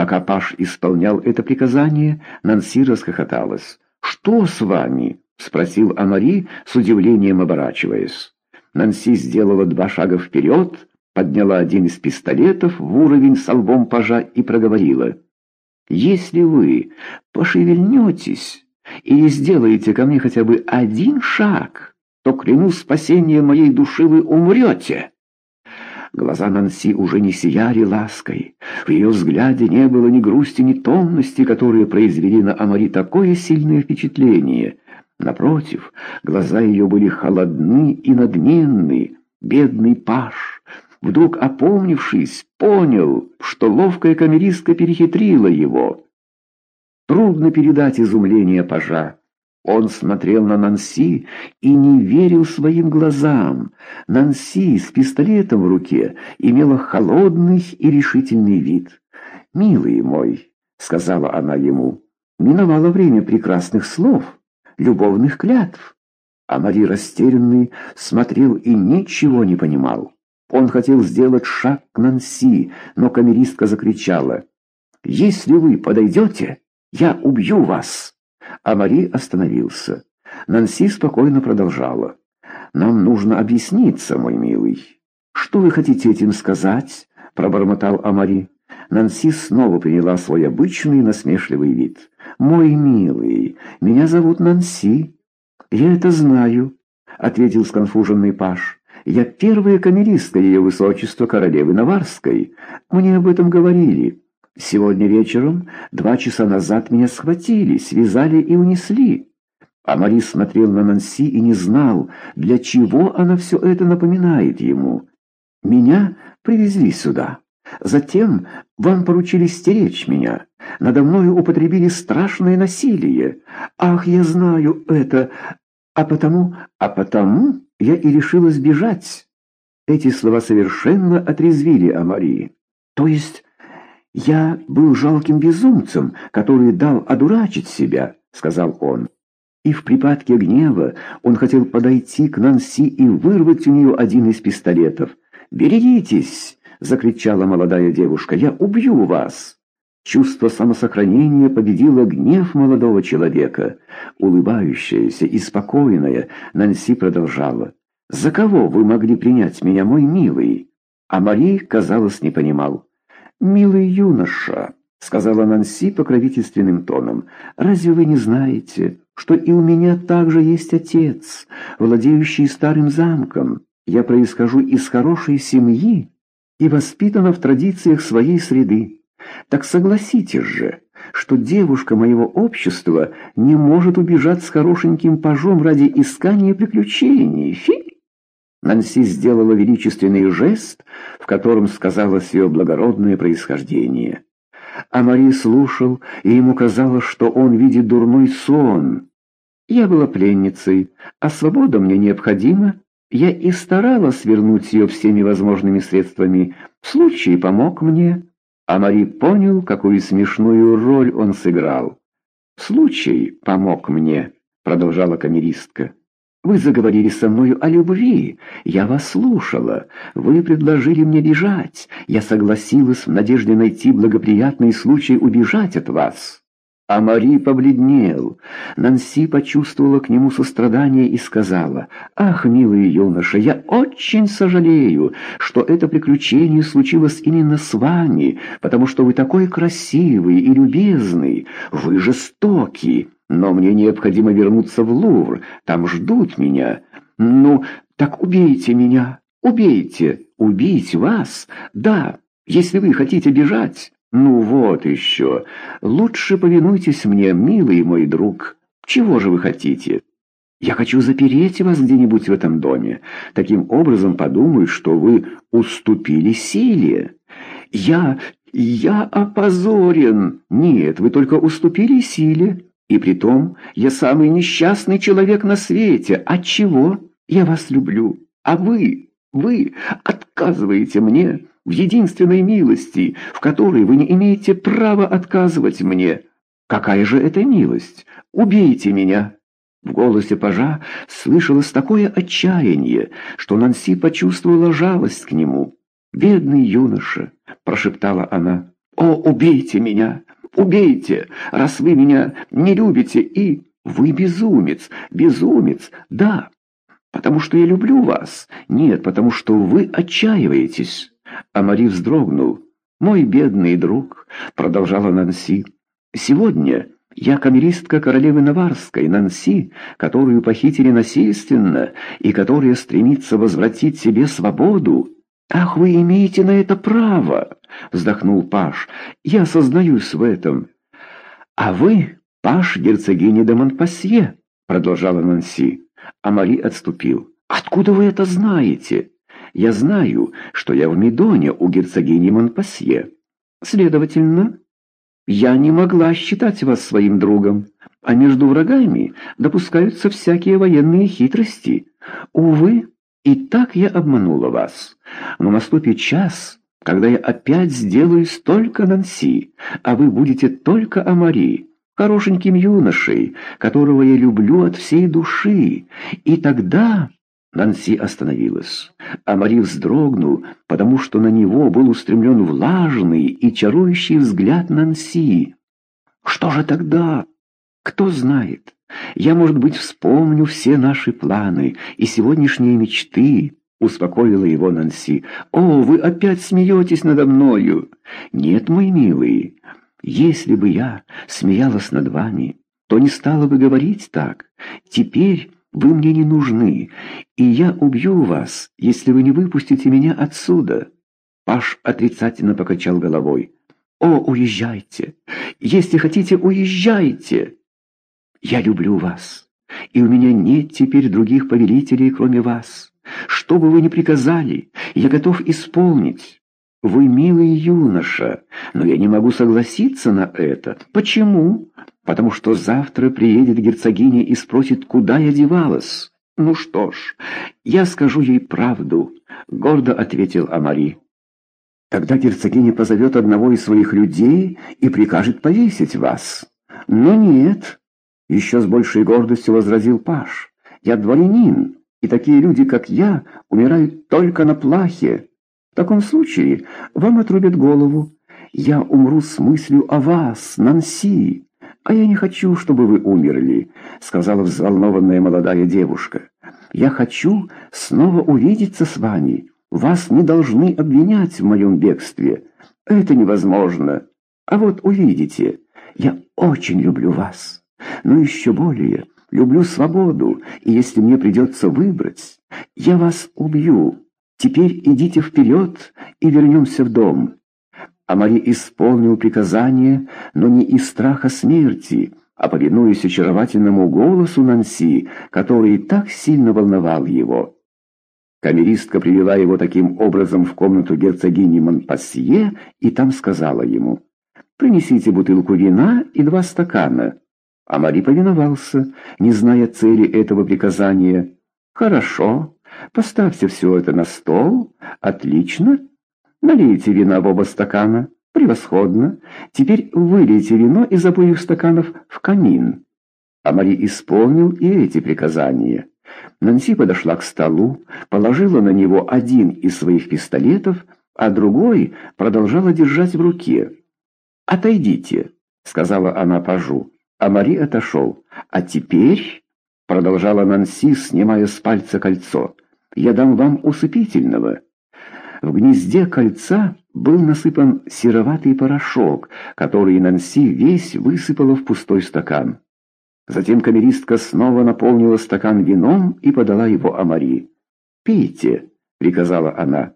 Пока Паш исполнял это приказание, Нанси расхохоталась. «Что с вами?» — спросил Амари, с удивлением оборачиваясь. Нанси сделала два шага вперед, подняла один из пистолетов в уровень с лбом пажа и проговорила. «Если вы пошевельнетесь или сделаете ко мне хотя бы один шаг, то, клянусь спасением моей души, вы умрете!» Глаза Нанси уже не сияли лаской. В ее взгляде не было ни грусти, ни томности, которые произвели на Амари такое сильное впечатление. Напротив, глаза ее были холодны и надменны. Бедный Паш, вдруг опомнившись, понял, что ловкая камеристка перехитрила его. Трудно передать изумление Пажа. Он смотрел на Нанси и не верил своим глазам. Нанси с пистолетом в руке имела холодный и решительный вид. «Милый мой», — сказала она ему, — «миновало время прекрасных слов, любовных клятв». А Мари растерянный смотрел и ничего не понимал. Он хотел сделать шаг к Нанси, но камеристка закричала. «Если вы подойдете, я убью вас!» А Мари остановился. Нанси спокойно продолжала. «Нам нужно объясниться, мой милый». «Что вы хотите этим сказать?» — пробормотал Амари. Нанси снова приняла свой обычный насмешливый вид. «Мой милый, меня зовут Нанси». «Я это знаю», — ответил сконфуженный Паш. «Я первая камеристка ее высочества королевы Наварской. Мне об этом говорили». Сегодня вечером, два часа назад, меня схватили, связали и унесли. А Мари смотрел на Нанси и не знал, для чего она все это напоминает ему. Меня привезли сюда. Затем вам поручили стеречь меня. Надо мною употребили страшное насилие. Ах, я знаю это. А потому, а потому я и решила сбежать. Эти слова совершенно отрезвили Амари. То есть «Я был жалким безумцем, который дал одурачить себя», — сказал он. И в припадке гнева он хотел подойти к Нанси и вырвать у нее один из пистолетов. «Берегитесь!» — закричала молодая девушка. «Я убью вас!» Чувство самосохранения победило гнев молодого человека. Улыбающаяся и спокойная, Нанси продолжала. «За кого вы могли принять меня, мой милый?» А Мари, казалось, не понимал. «Милый юноша», — сказала Нанси покровительственным тоном, — «разве вы не знаете, что и у меня также есть отец, владеющий старым замком? Я происхожу из хорошей семьи и воспитана в традициях своей среды. Так согласитесь же, что девушка моего общества не может убежать с хорошеньким пажом ради искания приключений. Фи!» Нанси сделала величественный жест, в котором сказалось ее благородное происхождение. А Мари слушал, и ему казалось, что он видит дурной сон. Я была пленницей, а свобода мне необходима. Я и старалась вернуть ее всеми возможными средствами. Случай помог мне. А Мари понял, какую смешную роль он сыграл. «Случай помог мне», — продолжала камеристка. Вы заговорили со мною о любви, я вас слушала. Вы предложили мне бежать, я согласилась в надежде найти благоприятный случай убежать от вас». А Мари побледнел. Нанси почувствовала к нему сострадание и сказала, «Ах, милый юноша, я очень сожалею, что это приключение случилось именно с вами, потому что вы такой красивый и любезный, вы жестокий». Но мне необходимо вернуться в Лувр, там ждут меня. Ну, так убейте меня, убейте, убить вас? Да, если вы хотите бежать. Ну вот еще. Лучше повинуйтесь мне, милый мой друг. Чего же вы хотите? Я хочу запереть вас где-нибудь в этом доме. Таким образом подумают, что вы уступили силе. Я... я опозорен. Нет, вы только уступили силе. И притом я самый несчастный человек на свете. От чего? Я вас люблю. А вы, вы отказываете мне в единственной милости, в которой вы не имеете права отказывать мне. Какая же это милость? Убейте меня!» В голосе пажа слышалось такое отчаяние, что Нанси почувствовала жалость к нему. «Бедный юноша!» — прошептала она. «О, убейте меня! Убейте, раз вы меня не любите и...» «Вы безумец, безумец, да, потому что я люблю вас, нет, потому что вы отчаиваетесь». А Мари вздрогнул. «Мой бедный друг», — продолжала Нанси, — «сегодня я камеристка королевы Наварской, Нанси, которую похитили насильственно и которая стремится возвратить себе свободу». «Ах, вы имеете на это право!» — вздохнул Паш. «Я сознаюсь в этом. А вы, Паш герцогини де Монпасье», — продолжала Нанси. А Мари отступил. «Откуда вы это знаете?» «Я знаю, что я в Медоне у герцогини Монпасье. Следовательно, я не могла считать вас своим другом, а между врагами допускаются всякие военные хитрости. Увы, и так я обманула вас. Но наступит час, когда я опять сделаю столько Нанси, а вы будете только Амари, хорошеньким юношей, которого я люблю от всей души. И тогда... Нанси остановилась, а Мари вздрогнул, потому что на него был устремлен влажный и чарующий взгляд Нанси. «Что же тогда? Кто знает?» Я, может быть, вспомню все наши планы и сегодняшние мечты, — успокоила его Нанси. «О, вы опять смеетесь надо мною!» «Нет, мой милый, если бы я смеялась над вами, то не стала бы говорить так. Теперь вы мне не нужны, и я убью вас, если вы не выпустите меня отсюда». Паш отрицательно покачал головой. «О, уезжайте! Если хотите, уезжайте!» Я люблю вас, и у меня нет теперь других повелителей, кроме вас. Что бы вы ни приказали, я готов исполнить. Вы милый юноша, но я не могу согласиться на это. Почему? Потому что завтра приедет герцогиня и спросит, куда я девалась. Ну что ж, я скажу ей правду, гордо ответил Амари. Тогда герцогиня позовет одного из своих людей и прикажет повесить вас. Но нет, еще с большей гордостью возразил Паш. «Я дворянин, и такие люди, как я, умирают только на плахе. В таком случае вам отрубят голову. Я умру с мыслью о вас, Нанси. А я не хочу, чтобы вы умерли», — сказала взволнованная молодая девушка. «Я хочу снова увидеться с вами. Вас не должны обвинять в моем бегстве. Это невозможно. А вот увидите, я очень люблю вас» но еще более люблю свободу, и если мне придется выбрать, я вас убью. Теперь идите вперед и вернемся в дом». А Мари исполнил приказание, но не из страха смерти, а повинуясь очаровательному голосу Нанси, который так сильно волновал его. Камеристка привела его таким образом в комнату герцогини Монпассье и там сказала ему, «Принесите бутылку вина и два стакана». А Мари повиновался, не зная цели этого приказания. «Хорошо, поставьте все это на стол. Отлично. Налейте вина в оба стакана. Превосходно. Теперь вылейте вино из обоих стаканов в камин». А Мари исполнил и эти приказания. Нанси подошла к столу, положила на него один из своих пистолетов, а другой продолжала держать в руке. «Отойдите», — сказала она пажу. А Мари отошел. «А теперь...» — продолжала Нанси, снимая с пальца кольцо. «Я дам вам усыпительного». В гнезде кольца был насыпан сероватый порошок, который Нанси весь высыпала в пустой стакан. Затем камеристка снова наполнила стакан вином и подала его Амари. «Пейте», — приказала она.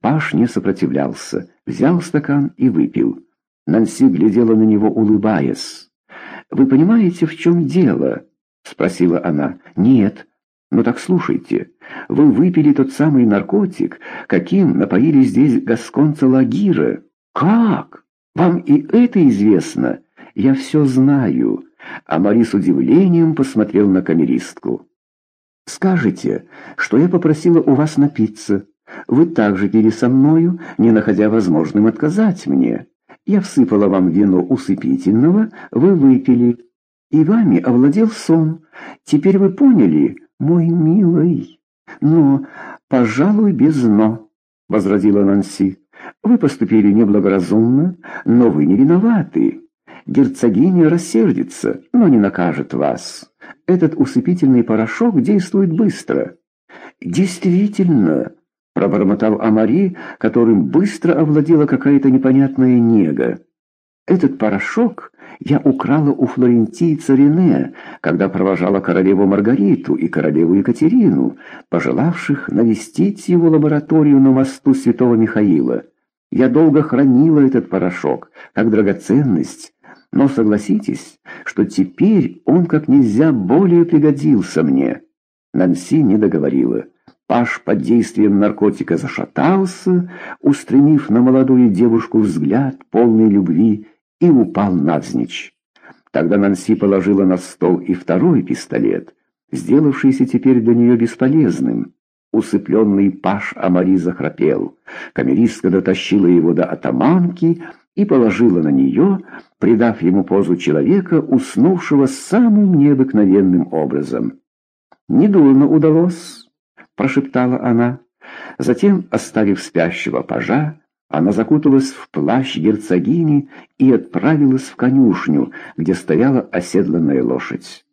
Паш не сопротивлялся, взял стакан и выпил. Нанси глядела на него, улыбаясь. «Вы понимаете, в чем дело?» — спросила она. «Нет». «Ну так слушайте, вы выпили тот самый наркотик, каким напоили здесь гасконца Лагира». «Как? Вам и это известно?» «Я все знаю». А Мари с удивлением посмотрел на камеристку. «Скажите, что я попросила у вас напиться. Вы также пили со мною, не находя возможным отказать мне». Я всыпала вам вино усыпительного, вы выпили, и вами овладел сон. Теперь вы поняли, мой милый? Но, пожалуй, без «но», — возразила Нанси. Вы поступили неблагоразумно, но вы не виноваты. Герцогиня рассердится, но не накажет вас. Этот усыпительный порошок действует быстро». «Действительно», — пробормотал Амари, которым быстро овладела какая-то непонятная нега. «Этот порошок я украла у флорентийца Рене, когда провожала королеву Маргариту и королеву Екатерину, пожелавших навестить его лабораторию на мосту Святого Михаила. Я долго хранила этот порошок, как драгоценность, но согласитесь, что теперь он как нельзя более пригодился мне». Нанси не договорила. Паш под действием наркотика зашатался, устремив на молодую девушку взгляд полный любви, и упал навзничь. Тогда Нанси положила на стол и второй пистолет, сделавшийся теперь для нее бесполезным. Усыпленный Паш Амари захрапел. Камеристка дотащила его до атаманки и положила на нее, придав ему позу человека, уснувшего самым необыкновенным образом. «Недурно удалось», — прошептала она. Затем, оставив спящего пажа, она закуталась в плащ герцогини и отправилась в конюшню, где стояла оседланная лошадь.